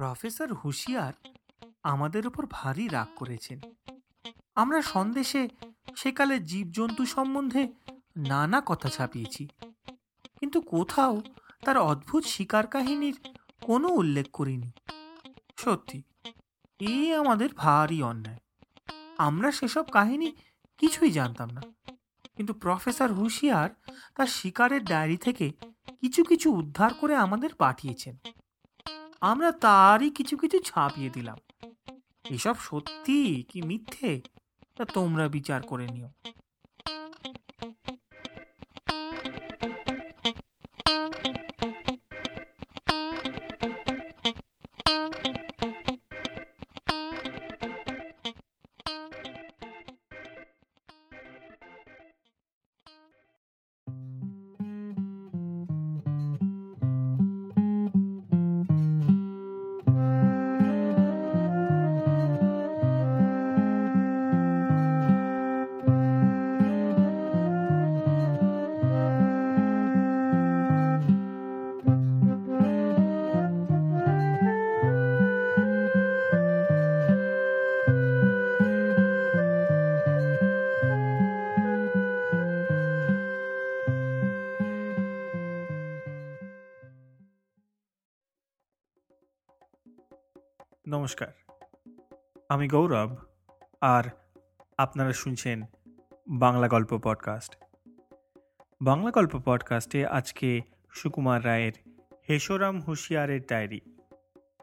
Professor হুঁশিয়ার আমাদের উপর ভারী রাগ করেছেন। আমরা সন্দেশে সেকালে জীবজন্তু সম্বন্ধে নানা কথা ছাপিয়েছি। কিন্তু কোথাও তার অদ্ভুত শিকার কাহিনীর কোনো উল্লেখ করিনি। সত্যি এই আমাদের ভারী অন্যায়। আমরা সেসব কাহিনী কিছুই জানতাম না। কিন্তু প্রফেসর হুঁশিয়ার তার শিকারের ডায়েরি থেকে কিছু কিছু উদ্ধার করে আমাদের পাঠিয়েছেন। আমরা তারই কিছু কিছু ছাপিয়ে দিলাম। এসব সত্যি কি মিথ্যে? তা তোমরা বিচার করে নিও। নমস্কার। আমি গৌরব আর আপনারা শুনছেন বাংলা গল্প পডকাস্ট। বাংলা গল্প পডকাস্টে আজকে সুকুমার রায়ের হেসোরাম হুঁশিয়ারের ডায়েরি।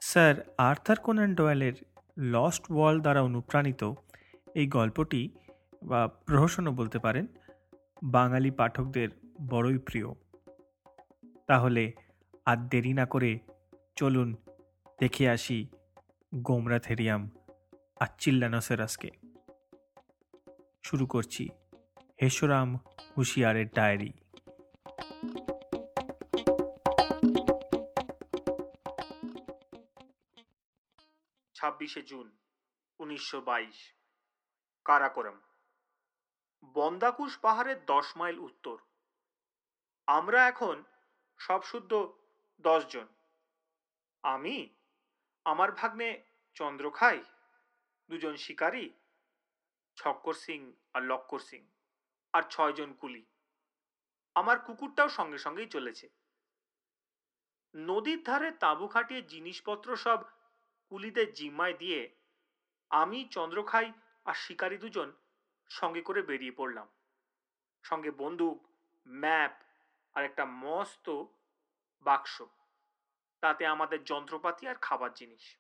স্যার আর্থার কোনান ডোয়েলের লস্ট ওয়াল দ্বারা অনুপ্রাণিত এই গল্পটি বা প্রহসনও বলতে পারেন বাঙালি পাঠকদের বড়ই প্রিয়। তাহলে আর দেরি না করে চলুন দেখে আসি গোমরাথেরিয়াম আচ্চিল্লানোসেরাসকে শুরু করছি হেসরাম হুঁশিয়ারের ডায়েরি। ছাব্বিশে জুন, উনিশশো বাইশ, কারাকোরম। বন্দাকুশ পাহাড়ের দশ মাইল উত্তর। আমরা এখন সব শুদ্ধ জন। আমি আমার ভাগ্নে চন্দ্রখাই দুজন শিকারী, ছক্কর সিং আর লক্কর সিং, আর ছয়জন কুলি। আমার কুকুরটাও সঙ্গে সঙ্গেই চলেছে। নদীর ধারে তাঁবু খাটিয়ে জিনিসপত্র সব কুলিদের জিম্মায় দিয়ে আমি চন্দ্রখাই আর শিকারী দুজন সঙ্গে করে বেরিয়ে পড়লাম। সঙ্গে বন্দুক, ম্যাপ আর একটা মস্ত বাক্স। তাতে আমাদের যন্ত্রপাতি আর খাবার জিনিস।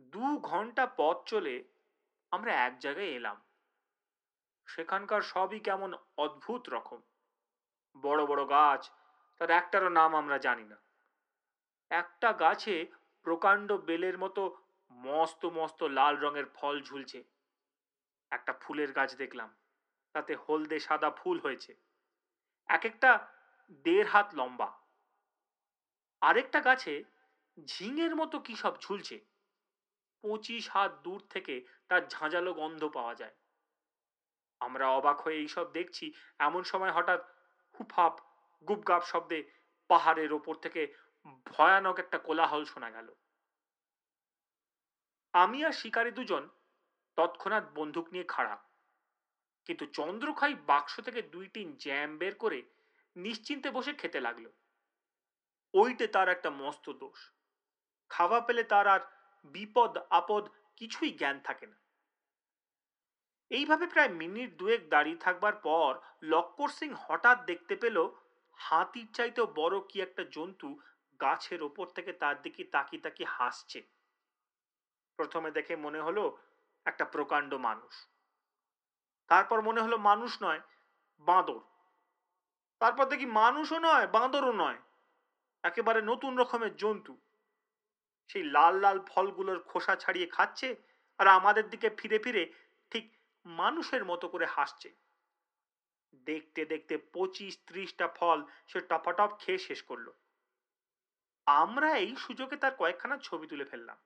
দু ঘণ্টা পথ চলে আমরা এক জায়গায় এলাম। সেখানকার সবই কেমন অদ্ভুত রকম। বড় বড় গাছ, তার একটারও নাম আমরা জানি না। একটা গাছে প্রকাণ্ড বেলের মতো মস্ত মস্ত লাল রঙের ফল ঝুলছে। একটা ফুলের গাছ দেখলাম, তাতে হলদে সাদা ফুল হয়েছে। এক একটা দেড় হাত লম্বা। আরেকটা গাছে ঝিঙের মতো কি সব ঝুলছে? পঁচিশ হাত দূর থেকে তার ঝাঁঝালো গন্ধ পাওয়া যায়। আমরা অবাক হয়ে এইসব দেখছি, এমন সময় হঠাৎ হুফাপ গুপগাপ শব্দে পাহাড়ের ওপর থেকে ভয়ানক একটা কোলাহল শোনা গেল। আমি আর শিকারী দুজন তৎক্ষণাৎ বন্দুক নিয়ে খাড়া। কিন্তু চন্দ্রখাই বাক্স থেকে দুই তিন জ্যাম বের করে নিশ্চিন্তে বসে খেতে লাগল। ওইটে তার একটা মস্ত দোষ। খাওয়া পেলে তার আর বিপদ, আপদ কিছুই জ্ঞান থাকে না। এইভাবে প্রায় মিনিট দুয়েক দাঁড়িয়ে থাকবার পর লক্কর সিং হঠাৎ দেখতে পেল হাতির চাইতেও বড় কি একটা জন্তু গাছের ওপর থেকে তার দিকে তাকি তাকি হাসছে। প্রথমে দেখে মনে হলো একটা প্রকাণ্ড মানুষ। তারপর মনে হলো মানুষ নয়, বাঁদর। তারপর দেখি মানুষও নয়, বাঁদরও নয়। একেবারে নতুন রকমের জন্তু। সেই লাল লাল ফলগুলোর খোসা ছাড়িয়ে খাচ্ছে আর আমাদের দিকে ফিরে ফিরে ঠিক মানুষের মতো করে হাসছে। দেখতে দেখতে পঁচিশ, ত্রিশটা ফল সে টপাটপ খেয়ে শেষ করল। আমরা এই সুযোগে তার কয়েকখানা ছবি তুলে ফেললাম।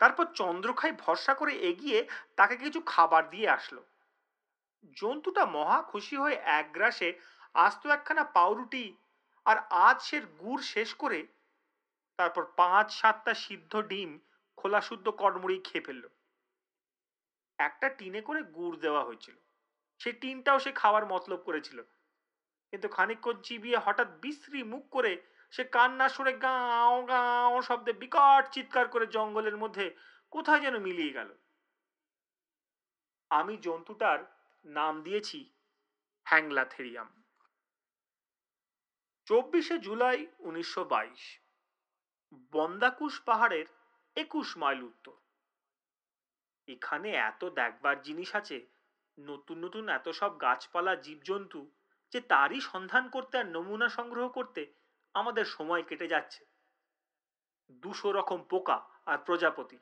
তারপর চন্দ্রখাই ভরসা করে এগিয়ে তাকে কিছু খাবার দিয়ে আসলো। জন্তুটা মহা খুশি হয়ে এক গ্রাসে আস্ত একখানা পাউরুটি আর আজ সে গুড় শেষ করে তারপর পাঁচ সাতটা সিদ্ধ ডিম খোলা শুদ্ধ কড়মুড়ি খেয়ে ফেলল। একটা টিনে করে গুড় দেওয়া হয়েছিল। সেই টিনটাও সে খাওয়ার মতলব করেছিল। কিন্তু খানিকক্ষণ চিবিয়ে হঠাৎ বিশ্রী মুখ করে সে কান্না সুরে গাঁও গাঁও শব্দে বিকট চিৎকার করে জঙ্গলের মধ্যে কোথায় যেন মিলিয়ে গেল। আমি জন্তুটার নাম দিয়েছি হ্যাংলাথেরিয়াম। চব্বিশে জুলাই উনিশশো বাইশ। বন্দাকুশ পাহাড়ের একুশ মাইল উত্তর। এখানে এত দেখবার জিনিস আছে, নতুন নতুন এত সব গাছপালা, জীবজন্তু, যে তারই সন্ধান করতে আর নমুনা সংগ্রহ করতে আমাদের সময় কেটে যাচ্ছে। দুশো রকম পোকা আর প্রজাপতি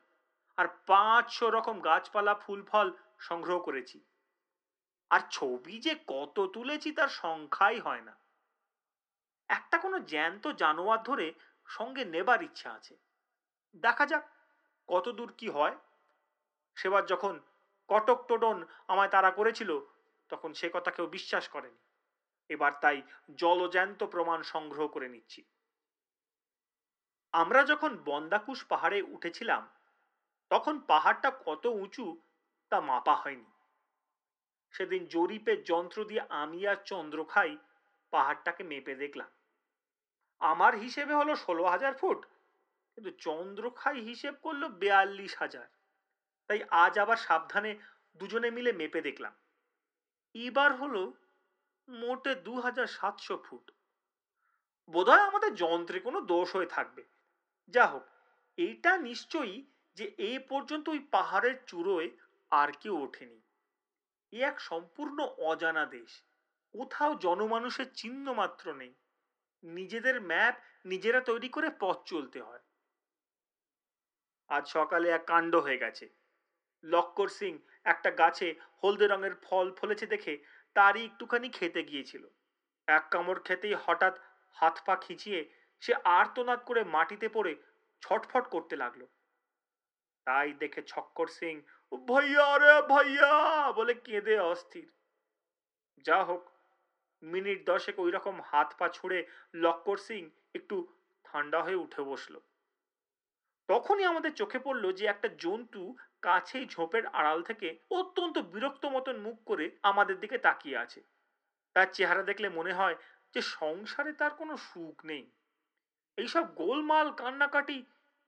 আর পাঁচশো রকম গাছপালা, ফুল, ফল সংগ্রহ করেছি। আর ছবি যে কত তুলেছি তার সংখ্যাই হয় না। একটা কোনো জ্যান্ত জানোয়ার ধরে সঙ্গে নেবার ইচ্ছা আছে। দেখা যাক কত দূর কি হয়। সেবার যখন কটক টোটন আমায় তারা করেছিল, তখন সে কথা কেউ বিশ্বাস করেনি। এবার তাই জলজ্যান্ত প্রমাণ সংগ্রহ করে নিচ্ছি। আমরা যখন বন্দাকুশ পাহাড়ে উঠেছিলাম, তখন পাহাড়টা কত উঁচু তা মাপা হয়নি। সেদিন জরিপের যন্ত্র দিয়ে আমি আর চন্দ্রখাই পাহাড়টাকে মেপে দেখলাম। আমার হিসেবে হলো ষোলো হাজার ফুট। কিন্তু চন্দ্রখাই হিসেব করল বেয়াল্লিশ হাজার। তাই আজ আবার সাবধানে দুজনে মিলে মেপে দেখলাম। এবার হলো মোটে দু হাজার সাতশো ফুট। বোধহয় আমাদের যন্ত্রে কোনো দোষ হয়ে থাকবে। যা হোক, এইটা নিশ্চয়ই যে এ পর্যন্ত ওই পাহাড়ের চূড়োয় আর কেউ ওঠেনি। এ এক সম্পূর্ণ অজানা দেশ। কোথাও জনমানুষের চিহ্ন মাত্র নেই। নিজেদের ম্যাপ নিজেরা তৈরি করে পথ চলতে হয়। আজ সকালে এক কাণ্ড হয়ে গেছে। লক্কর সিং একটা গাছে হলদে রঙের ফল ফলেছে দেখে তারই একটুখানি খেতে গিয়েছিল। এক কামড় খেতেই হঠাৎ হাত পা খিচিয়ে সে আর্তনাদ করে মাটিতে পড়ে ছটফট করতে লাগল। তাই দেখে ছক্কর সিং, ভাইয়া রে ভাইয়া! বলে কেঁদে অস্থির। যা হোক মিনিট দশেক ওই রকম হাত পা ছুঁড়ে লক্কর সিং একটু ঠান্ডা হয়ে উঠে বসল। তখনই আমাদের চোখে পড়ল যে একটা জন্তু কাছেই ঝোপের আড়াল থেকে অত্যন্ত বিরক্ত মতন মুখ করে আমাদের দিকে তাকিয়ে আছে। তার চেহারা দেখলে মনে হয় যে সংসারে তার কোনো সুখ নেই। এইসব গোলমাল কান্নাকাটি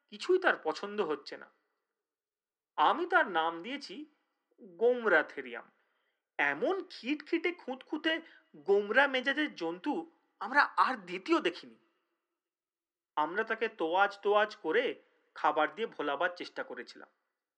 কিছুই তার পছন্দ হচ্ছে না। আমি তার নাম দিয়েছি গোমরা থেরিয়াম। এমন খিটখিটে, খুঁতখুঁতে, গোমরা মেজাজের জন্তু আমরা আর দ্বিতীয় দেখিনি। আমরা তাকে তোয়াজ তোয়াজ করে খাবার দিয়ে ভোলাবার চেষ্টা করেছিলাম।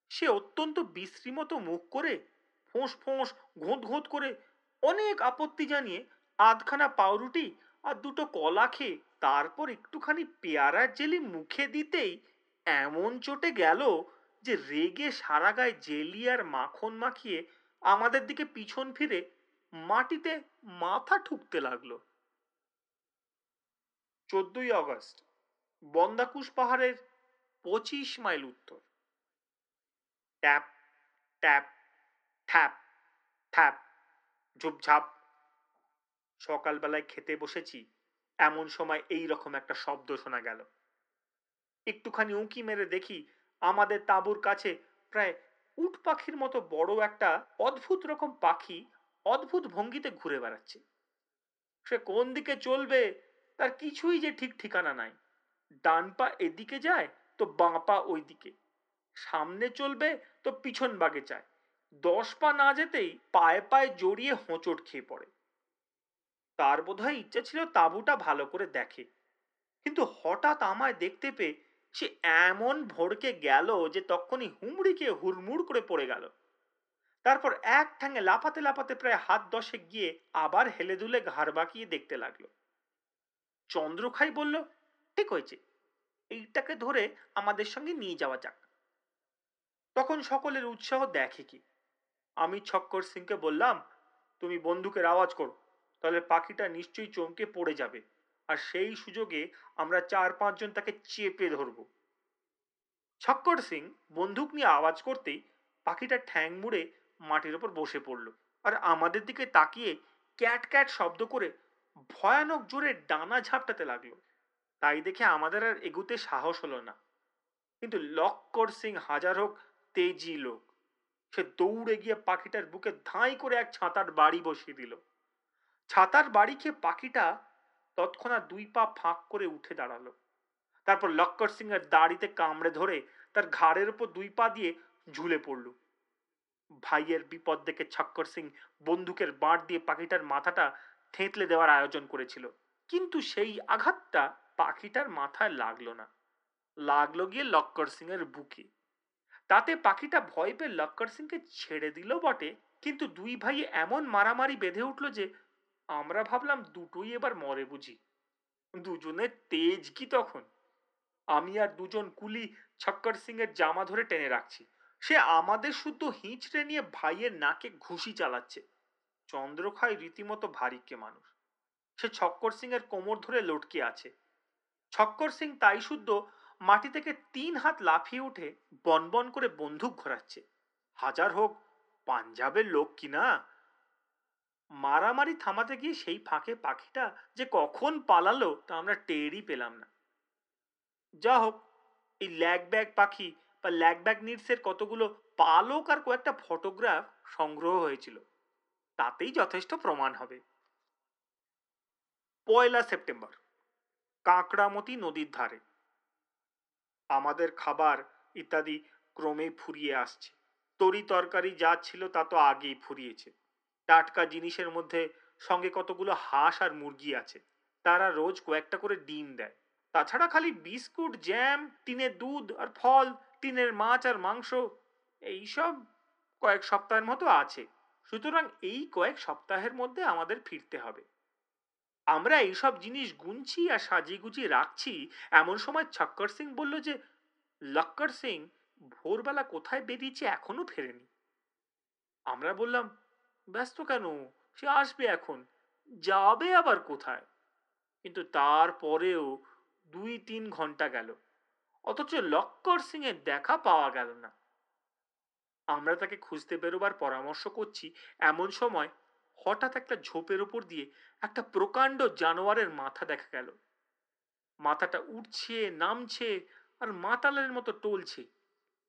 সে অত্যন্ত বিশ্রী মতো মুখ করে ফোঁস ফোঁস, ঘোঁত ঘোঁত করে অনেক আপত্তি জানিয়ে আধখানা পাউরুটি আর দুটো কলা খেয়ে তারপর একটুখানি পেয়ারার জেলি মুখে দিতেই এমন চটে গেল যে রেগে সারা গায়ে জেলি আর মাখন মাখিয়ে আমাদের দিকে পিছন ফিরে মাটিতে মাথা ঠুকতে লাগল। চোদ্দই আগস্ট, বন্দাকুশ পাহাড়ের পঁচিশ মাইল উত্তর। ট্যাপ ট্যাপ ঠ্যাপ ঠ্যাপ ঝুপঝাপ। সকালবেলায় খেতে বসেছি, এমন সময় এই রকম একটা শব্দ শোনা গেল। একটুখানি উঁকি মেরে দেখি আমাদের তাঁবুর কাছে প্রায় উট পাখির মতো বড় একটা অদ্ভুত রকম পাখি অদ্ভুত ভঙ্গিতে ঘুরে বেড়াচ্ছে। সে কোন দিকে চলবে তার কিছুই যে ঠিক ঠিকানা নাই। ডান পা এদিকে যায় তো বাঁ পা ওই দিকে সামনে চলবে তো পিছন বাগে চায় দশ পা না যেতেই পায়ে পায়ে জড়িয়ে হোঁচট খেয়ে পড়ে। তার বোধহয় ইচ্ছা ছিল তাঁবুটা ভালো করে দেখে। কিন্তু হঠাৎ আমায় দেখতে পেয়ে সে এমন ভড়কে গেল যে তখনই হুমড়িকে হুড়মুড় করে পড়ে গেল। তারপর এক ঠ্যাঙে লাফাতে লাফাতে প্রায় হাত দশে গিয়ে আবার হেলে দুলে ঘাড় বাঁকিয়ে দেখতে লাগল। চন্দ্রখাই বলল, ঠিক হয়েছে, এইটাকে ধরে আমাদের সঙ্গে নিয়ে যাওয়া যাক। তখন সকলের উৎসাহ দেখে কি? আমি ছক্কর সিংকে বললাম, তুমি বন্দুকের আওয়াজ করো, তাহলে পাখিটা নিশ্চয়ই চমকে পড়ে যাবে। আর সেই সুযোগে আমরা চার পাঁচজন তাকে চেপে ধরব। ছক্কর সিং বন্দুক নিয়ে আওয়াজ করতেই পাখিটা ঠ্যাং মুড়ে মাটির ওপর বসে পড়ল আর আমাদের দিকে তাকিয়ে ক্যাট ক্যাট শব্দ করে ভয়ানক জোরে ডানা ঝাপটাতে লাগল। তাই দেখে আমাদের আর এগুতে সাহস হলো না। কিন্তু লক্কর সিং হাজার হোক তেজি লোক, সে দৌড়ে গিয়ে পাখিটার বুকে ধাঁই করে এক ছাতার বাড়ি বসিয়ে দিল। ছাতার বাড়ি খেয়ে পাখিটা তৎক্ষণাৎ দুই পা ফাঁক করে উঠে দাঁড়াল। তারপর লক্কর সিং এর দাড়িতে কামড়ে ধরে তার ঘাড়ের উপর দুই পা দিয়ে ঝুলে পড়ল। ভাইয়ের বিপদ দেখে ছক্কর সিং বন্দুকের বাঁট দিয়ে পাখিটার মাথাটা থেঁতলে দেওয়ার আয়োজন করেছিল। কিন্তু সেই আঘাতটা পাখিটার মাথায় লাগল না। লাগল গিয়ে লক্কর সিং এর বুকে। তাতে পাখিটা ভয় পেয়ে লক্কর সিংকে ছেড়ে দিল বটে, কিন্তু দুই ভাই এমন মারামারি বেঁধে উঠল যে আমরা ভাবলাম দুটোই এবার মরে বুঝি। দুজনের তেজ কি তখন? আমি আর দুজন কুলি ছক্কর সিং এর জামা ধরে টেনে রাখছি। সে আমাদের শুদ্ধ হিঁচড়ে নিয়ে ভাইয়ের নাকে ঘুষি চালাচ্ছে। চন্দ্রখাই রীতিমতো ভারিক্কে মানুষ। সে ছক্কর সিং এর কোমর ধরে লটকে আছে। ছক্কর সিং তাই শুদ্ধ মাটি থেকে তিন হাত লাফিয়ে উঠে বনবন করে বন্দুক ঘোরাচ্ছে। হাজার হোক, পাঞ্জাবের লোক কিনা মারামারি থামাতে গিয়ে সেই ফাঁকে পাখিটা যে কখন পালালো তা আমরা টেরই পেলাম না। যা হোক, এই ল্যাগ ব্যাগ পাখি বা ল্যাগ ব্যাগ নিডসের কতগুলো পালক আর কয়েকটা ফটোগ্রাফ সংগ্রহ হয়েছিল, তাতেই যথেষ্ট প্রমাণ হবে। পয়লা সেপ্টেম্বর, কাঁকড়ামতি নদীর ধারে। আমাদের খাবার ইত্যাদি ক্রমেই ফুরিয়ে আসছে। তরি তরকারি যা ছিল তা তো আগেই ফুরিয়েছে। টাটকা জিনিসের মধ্যে সঙ্গে কতগুলো হাঁস আর মুরগি আছে। তারা রোজ কয়েকটা করে ডিম দেয়। তাছাড়া খালি বিস্কুট, জ্যাম, টিনের দুধ আর ফল, টিনের মাছ আর মাংস, এইসব কয়েক সপ্তাহের মতো আছে। সুতরাং এই কয়েক সপ্তাহের মধ্যে আমাদের ফিরতে হবে। আমরা এইসব জিনিস গুনছি আর সাজিয়ে গুছিয়ে রাখছি। এমন সময় ছক্কর সিং বলল যে, লক্কর সিং, ভোরবেলা কোথায় বেরিয়েছে এখনও ফেরেনি? আমরা বললাম ব্যস্ত কেন? সে আসবে এখন। যাবে আবার কোথায়? কিন্তু তারপরেও দুই তিন ঘণ্টা গেল। অথচ লক্কর সিং এর দেখা পাওয়া গেল না। আমরা তাকে খুঁজতে বেরোবার পরামর্শ করছি এমন সময় হঠাৎ একটা ঝোপের উপর দিয়ে একটা প্রকাণ্ড জানোয়ারের মাথা দেখা গেল। মাথাটা উঠছে নামছে আর মাতালের মতো টলছে।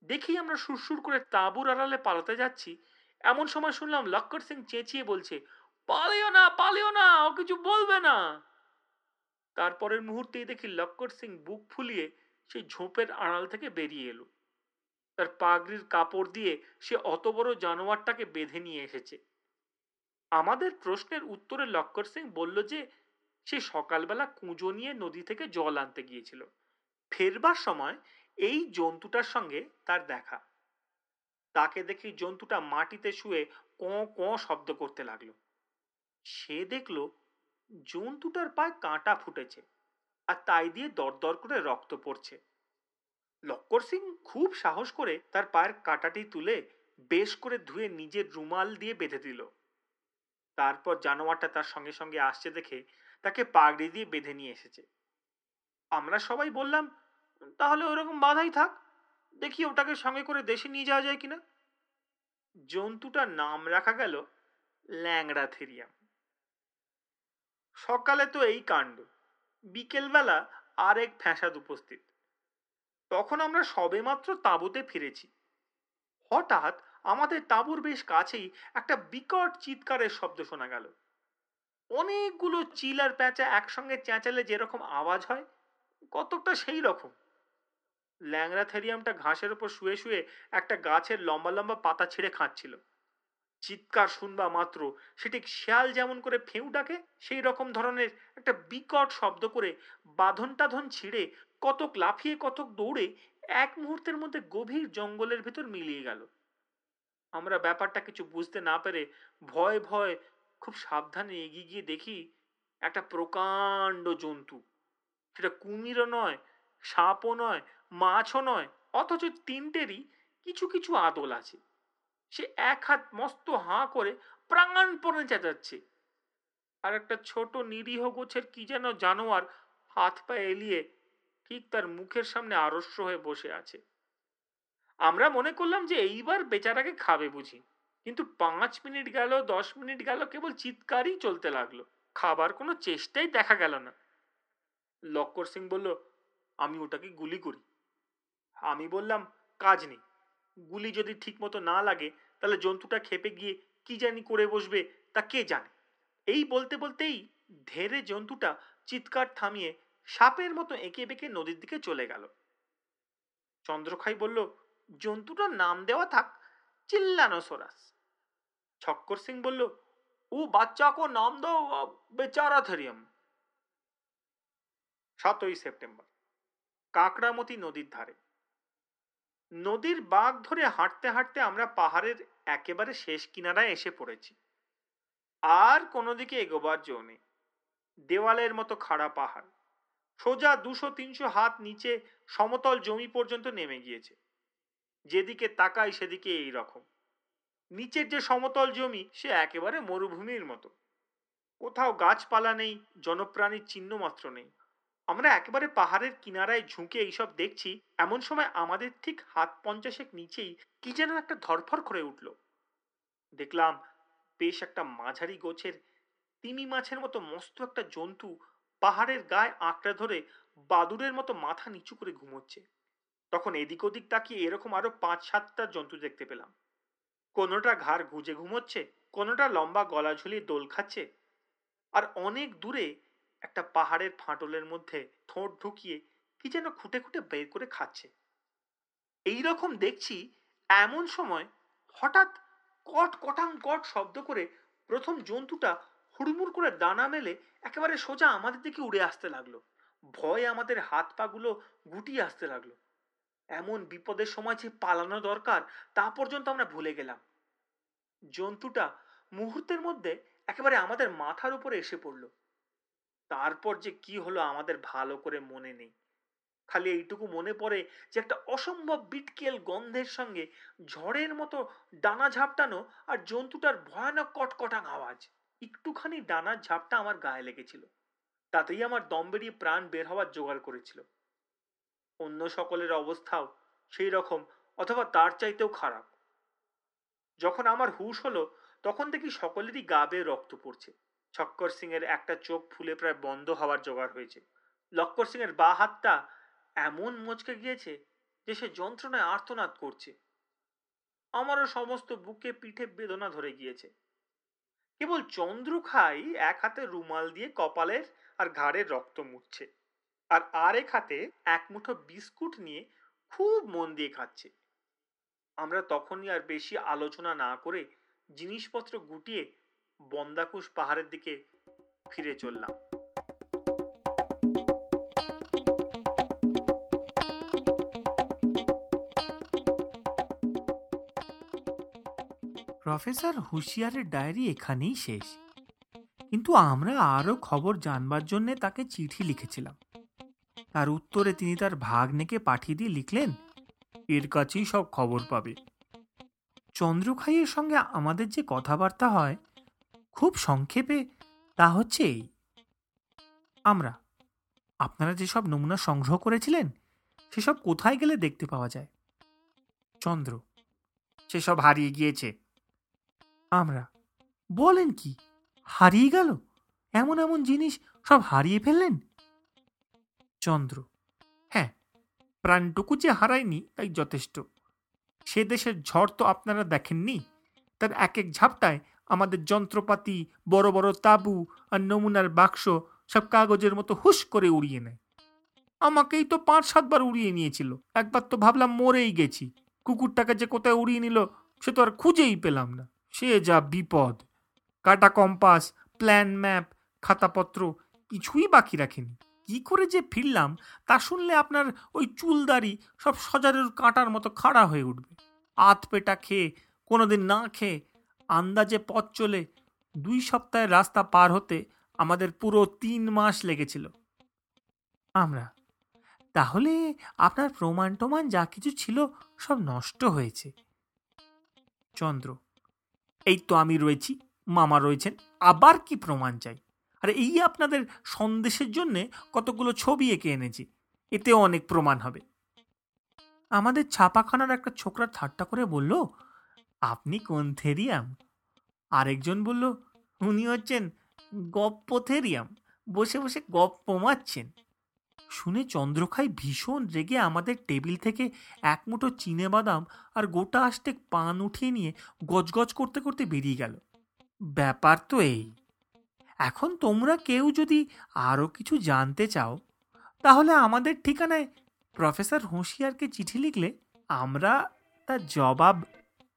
দেখি আমরা সুরসুর করে তাঁবুর আড়ালে পালাতে যাচ্ছি। এমন সময় শুনলাম লক্কর সিং চেঁচিয়ে বলছে, পালিও না পালিও না, ও কিছু বলবে না। তারপরের মুহূর্তেই দেখি লক্কর সিং বুক ফুলিয়ে সেই ঝোপের আড়াল থেকে বেরিয়ে এলো। তার পাগড়ির কাপড় দিয়ে সে অত বড় জানোয়ারটাকে বেঁধে নিয়ে এসেছে। আমাদের প্রশ্নের উত্তরে লক্কর সিং বলল যে, সে সকালবেলা কুঁজো নিয়ে নদী থেকে জল আনতে গিয়েছিল। ফেরবার সময় এই জন্তুটার সঙ্গে তার দেখা। তাকে দেখি জন্তুটা মাটিতে শুয়ে ক ক শব্দ করতে লাগল। সে দেখল জন্তুটার পায়ে কাঁটা ফুটেছে আর তাই দিয়ে দরদর করে রক্ত পড়ছে। লক্কর সিং খুব সাহস করে তার পায়ের কাঁটাটি তুলে বেশ করে ধুয়ে নিজের রুমাল দিয়ে বেঁধে দিল। তারপর জানোয়ারটা তার সঙ্গে সঙ্গে আসছে দেখে তাকে পাগড়ি দিয়ে বেঁধে নিয়ে এসেছে। আমরা সবাই বললাম, তাহলে ওরকম বাধাই থাক। দেখি ওটাকে সঙ্গে করে দেশে নিয়ে যাওয়া যায় কিনা? জন্তুটার নাম রাখা গেল ল্যাংড়া থেরিয়াম সকালে তো এই কাণ্ড। বিকেলবেলা আর এক ফ্যাসাদ উপস্থিত। তখন আমরা সবেমাত্র তাঁবুতে ফিরেছি। হঠাৎ আমাদের তাঁবুর বেশ কাছেই একটা বিকট চিৎকারের শব্দ শোনা গেল। অনেকগুলো চিল আর প্যাঁচা একসঙ্গে চেঁচালে যেরকম আওয়াজ হয়, কতকটা সেই রকম ল্যাংড়া থেরিয়ামটা ঘাসের ওপর শুয়ে শুয়ে একটা গাছের লম্বা লম্বা পাতা ছিঁড়ে খাচ্ছিল চিৎকার শুনবা মাত্র সেটি শেয়াল যেমন করে ফেউ ডাকে, সেই রকম ধরনের একটা বিকট শব্দ করে বাঁধন টাধন ছিঁড়ে কতক লাফিয়ে, কতক দৌড়ে এক মুহূর্তের মধ্যে গভীর জঙ্গলের ভেতর মিলিয়ে গেল। আমরা ব্যাপারটা কিছু বুঝতে না পেরে ভয় ভয় খুব সাবধানে এগিয়ে গিয়ে দেখি একটা প্রকাণ্ড জন্তু। সেটা কুমিরও নয় সাপও নয়, মাছও নয়, অথচ তিনটেরই কিছু কিছু আদল আছে। সে এক হাত মস্ত হাঁ করে প্রাণপণে চেঁচাচ্ছে। আর একটা ছোট নিরীহ গোছের কি যেন জানোয়ার হাত পা এলিয়ে ঠিক তার মুখের সামনে আড়স্য হয়ে বসে আছে। আমরা মনে করলাম যে এইবার বেচারাকে খাবে বুঝি, কিন্তু পাঁচ মিনিট গেল, দশ মিনিট গেল, কেবল চিৎকারই চলতে লাগল। খাবার কোনো চেষ্টাই দেখা গেল না। লক্কর সিং বলল আমি ওটাকে গুলি করি। আমি বললাম, কাজ নেই। গুলি যদি ঠিক মতো না লাগে, তাহলে জন্তুটা খেপে গিয়ে কি জানি করে বসবে, তা কে জানে? এই বলতে বলতেই ধেরে জন্তুটা চিৎকার থামিয়ে সাপের মতো এঁকে বেঁকে নদীর দিকে চলে গেল। চন্দ্রখাই বলল, জন্তুটার নাম দেওয়া থাক চিল্লানো সোরাস ছক্কর সিং বলল, ও বাচ্চা কো নাম দো বেচারা থেরিয়াম সাতই সেপ্টেম্বর। কাঁকড়ামতি নদীর ধারে। নদীর বাঘ ধরে হাঁটতে হাঁটতে আমরা পাহাড়ের একেবারে শেষ কিনারায় এসে পড়েছি। আর কোনো দিকে এগোবার জো নেই। দেওয়ালের মতো খাড়া পাহাড়। সোজা দুশো, তিনশো হাত নিচে সমতল জমি পর্যন্ত নেমে গিয়েছে। যেদিকে তাকাই সেদিকে এই রকম। নিচের যে সমতল জমি, সে একেবারে মরুভূমির মতো। কোথাও গাছপালা নেই, জনপ্রাণীর চিহ্ন মাত্র নেই। আমরা একেবারে পাহাড়ের কিনারায় ঝুঁকে এইসব দেখছি, এমন সময় আমাদের ঠিক হাত পঞ্চাশেক নিচেই কি যেন একটা ধরফর করে উঠল। দেখলাম বেশ একটা মাঝারি গোছের তিমি মাছের মতো মস্ত একটা জন্তু পাহাড়ের গায়ে আঁকড়ে ধরে বাদুরের মতো মাথা নিচু করে ঘুমোচ্ছে। তখন এদিক ওদিক তাকিয়ে এরকম আরও পাঁচ সাতটা জন্তু দেখতে পেলাম। কোনোটা ঘাড় গুজে ঘুমোচ্ছে, কোনোটা লম্বা গলা ঝুলিয়ে দোল খাচ্ছে। আর অনেক দূরে একটা পাহাড়ের ফাটলের মধ্যে ঠোঁট ঢুকিয়ে কি যেন খুঁটে খুঁটে বের করে খাচ্ছে। এই রকম দেখছি এমন সময় হঠাৎ কট কটাং কট শব্দ করে প্রথম জন্তুটা হুড়মুড় করে দানা মেলে একেবারে সোজা আমাদের দিকে উড়ে আসতে লাগল। ভয় আমাদের হাত পাগুলো গুটিয়ে আসতে লাগল। এমন বিপদের সময় যে পালানো দরকার তা পর্যন্ত আমরা ভুলে গেলাম। জন্তুটা মুহূর্তের মধ্যে একেবারে আমাদের মাথার উপরে এসে পড়ল। তারপর যে কি হলো আমাদের ভালো করে মনে নেই। খালি এইটুকু মনে পড়ে যে একটা অসম্ভব বিটকেল গন্ধের সঙ্গে ঝড়ের মতো ডানা ঝাপটানো আর জন্তুটার ভয়ানক কটকটাং আওয়াজ। একটুখানি ডানার ঝাপটা আমার গায়ে লেগেছিল। তাতেই আমার দম বেরিয়ে প্রাণ বের হওয়ার জোগাড় করেছিল। অন্য সকলের অবস্থাও সেই রকম অথবা তার চাইতেও খারাপ। যখন আমার হুশ হলো, তখন দেখি সকলেরই গা বেয়ে রক্ত পড়ছে। ছক্কর সিং এর একটা চোখ ফুলে প্রায় বন্ধ হওয়ার জোগাড় হয়েছে। লক্কর সিং এর বা হাতটা এমন মচকে গিয়েছে যে সে যন্ত্রণায় আর্তনাদ করছে। আমারও সমস্ত বুকে পিঠে বেদনা ধরে গিয়েছে। কেবল চন্দ্র খাই এক হাতে রুমাল দিয়ে কপালের আর ঘাড়ের রক্ত মুছছে আর আরেক হাতে এক মুঠো বিস্কুট নিয়ে খুব মন দিয়ে খাচ্ছে। আমরা তখনই আর বেশি আলোচনা না করে জিনিসপত্র গুটিয়ে বন্দাকুশ পাহাড়ের দিকে ফিরে চললাম। প্রফেসর হুঁশিয়ারের ডায়েরি এখানেই শেষ। কিন্তু আমরা আরও খবর জানবার জন্যে তাকে চিঠি লিখেছিলাম। তার উত্তরে তিনি তার ভাগ্নেকে পাঠিয়ে দিয়ে লিখলেন, এর কাছেই সব খবর পাবে। চন্দ্রখাইয়ের সঙ্গে আমাদের যে কথাবার্তা হয় খুব সংক্ষেপে তা হচ্ছে এই। আমরা, আপনারা যেসব নমুনা সংগ্রহ করেছিলেন, সেসব কোথায় গেলে দেখতে পাওয়া যায়? চন্দ্র, সেসব হারিয়ে গিয়েছে। আমরা, বলেন কি, হারিয়ে গেল? এমন এমন জিনিস সব হারিয়ে ফেললেন? চন্দ্র হ্যাঁ প্রাণটুকু যে হারায়নি তাই যথেষ্ট। সে দেশের ঝড় তো আপনারা দেখেননি, তার এক এক ঝাপটায় আমাদের যন্ত্রপাতি, বড় বড় তাবু আর নমুনার বাক্স সব কাগজের মতো হুস করে উড়িয়ে নেয়। আমাকেই তো পাঁচ সাতবার উড়িয়ে নিয়েছিল। একবার তো ভাবলাম মরেই গেছি। কুকুরটাকে যে কোথায় উড়িয়ে নিল, সে তো আর খুঁজেই পেলাম না। সে যা বিপদ। কাটা কম্পাস, প্ল্যান ম্যাপ, খাতাপত্র কিছুই বাকি রাখেনি। কি করে যে ফিরলাম, তা শুনলে আপনার ওই চুলদারি সব সজারের কাঁটার মতো খাড়া হয়ে উঠবে। আত পেটা খেয়ে, কোনোদিন না খেয়ে আন্দাজে পথ চলে দুই সপ্তাহের রাস্তা পার হতে আমাদের পুরো তিন মাস লেগেছিল। আমরা। তাহলে আপনার প্রমাণ টমাণ যা কিছু ছিল সব নষ্ট হয়েছে। চন্দ্র। এই তো আমি রয়েছি, মামা রয়েছেন, আবার কি প্রমাণ চাই? আর এই আপনাদের সন্দেশের জন্য কতগুলো ছবি এঁকে এনেছি, এতেও অনেক প্রমাণ হবে। আমাদের ছাপাখানার একটা ছোকরা ঠাট্টা করে বলল আপনি কোন থেরিয়াম? আরেকজন বলল, উনি হচ্ছেন গপ্পথেরিয়াম। বসে বসে গপ্প মারছেন। শুনে চন্দ্রখাই ভীষণ রেগে আমাদের টেবিল থেকে এক মুঠো চিনে বাদাম আর গোটা আষ্টেক পান উঠিয়ে নিয়ে গজগজ করতে করতে বেরিয়ে গেল। ব্যাপার তো এই। এখন তোমরা কেউ যদি আরও কিছু জানতে চাও, তাহলে আমাদের ঠিকানায় প্রফেসর হুঁশিয়ারকে চিঠি লিখলে আমরা তার জবাব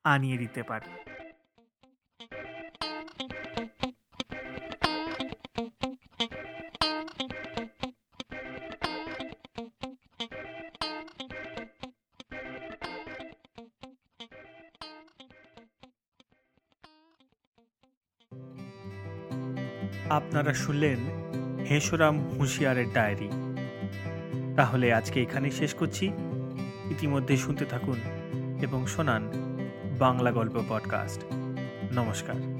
আনিয়ে দিতে পারি। আপনারা শুনলেন হেসরাম হুঁশিয়ারের ডায়েরি। তাহলে আজকে এখানেই শেষ করছি। ইতিমধ্যে শুনতে থাকুন এবং শোনান বাংলা গল্প পডকাস্ট। নমস্কার।